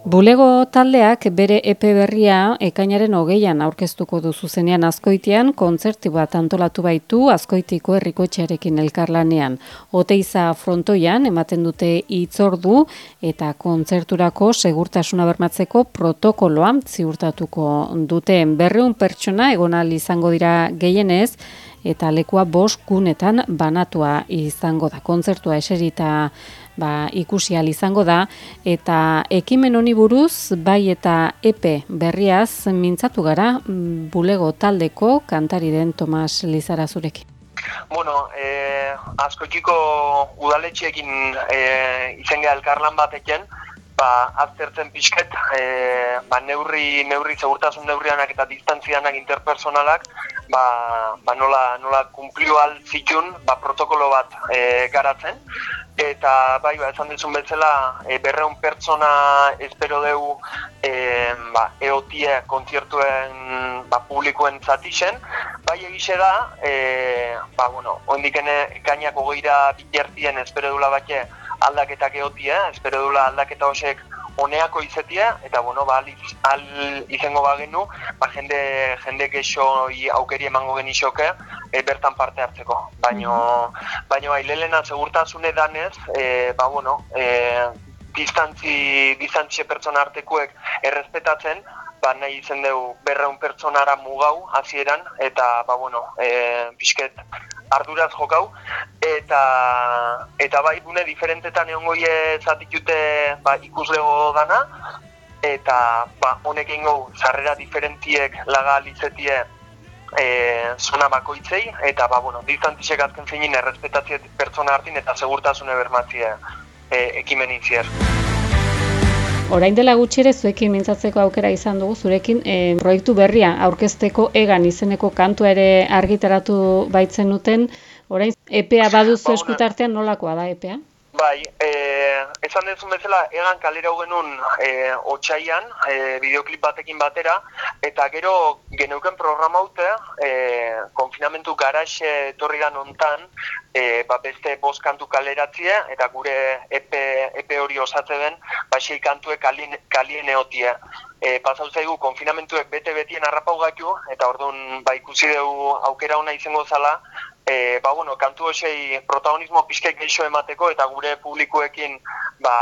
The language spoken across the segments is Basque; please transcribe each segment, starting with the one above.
Bulego taldeak bere epe berria ekainaren hogeian aurkeztuko du zuzenean azkoitian, kontzerti bat antolatu baitu azkoitiko errikoetxearekin elkarlanean. Oteiza frontoian ematen dute itzordu eta kontzerturako segurtasuna bermatzeko protokoloa ziurtatuko dute berreun pertsona egonal izango dira gehienez, eta lekua bost gunetan banatua izango da. Kontzertua eserita ba, ikusi izango da eta ekimen honi buruz bai eta epe berriaz mintzatu gara bulego taldeko kantari den Tomas Lizara zurekin. Bueno, eh, askotiko udaletxeekin eh, izen geha elkarlan batekin, ba, aztertzen pixket, e, ba, neurri, neurri, segurtasun neurrianak eta distantzianak interpersonalak, ba, ba nola, nola kumplio altzitun, ba, protokolo bat e, garatzen. Eta, bai, ba, esan dizun bezala, e, berreun pertsona espero dugu e, ba, eotie kontziertuen ba, publikoen zatixen, bai egixe da, e, ba, bueno, ondikene gainako goira bitertien espero dula batxe, aldaketak egotia, espero dula aldaketa hosek oneako izetia, eta bueno, ba, al, izango bagenu, ba, jende, jende gexo aukeri emango genixoke, e, bertan parte hartzeko. Baino, mm baino, bai, lelena segurtasune danez, e, ba, bueno, e, distantzi, distantzi pertsona artekuek errespetatzen, ba, nahi izen dugu berreun pertsonara mugau hasieran eta ba, bueno, e, pixket arduraz jokau. Eta eta bai gune diferentetan egon goie zatitute ba, ikuslego dana. Eta ba, honek ingo zarrera diferentiek laga alizetie e, zona bakoitzei eta ba, bueno, distantisek azken zeinin errespetatzie pertsona hartin eta segurtasune bermatzie e, ekimen itzier. Orain dela gutxi ere zuekin mintzatzeko aukera izan dugu zurekin e, proiektu berria aurkezteko egan izeneko kantu ere argitaratu baitzen duten. Orain EPA baduzu ba, eskutartean nolakoa da EPA? Bai, e, esan dezun bezala, egan kalera genuen e, otxaian, e, bideoklip batekin batera, eta gero geneuken programa haute, e, konfinamentu garaxe etorri da nontan, e, ba beste bost kantu kaleratzie, eta gure epe, epe hori osatze den, ba kantuek kalien, kalien eotie. E, pasau zaigu, konfinamentuek bete-betien harrapau gaitu, eta orduan ba, ikusi dugu aukera ona izango zala, e, ba, bueno, kantu hosei protagonismo pixkek geixo emateko eta gure publikoekin ba,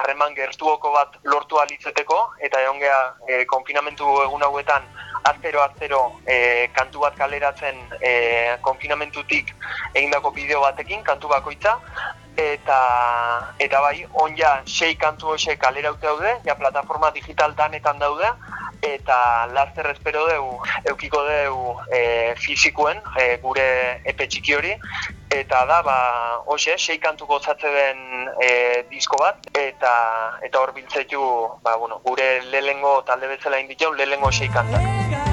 harreman gertuoko bat lortu alitzeteko eta egon geha e, konfinamentu egun hauetan aztero aztero e, kantu bat kaleratzen e, konfinamentutik egindako bideo batekin, kantu bakoitza. Eta eta bai, on ja, sei kantu hose kalera daude, ja plataforma digital danetan daude, eta laster espero dugu eukiko dugu e, fizikoen e, gure epe txiki hori. Eta da ba hoxe sei kantu gozatze den e, disko bat eta eta hor biltzetu ba, bueno, gure lelengo talde bezala inditeu lelengo sei kantak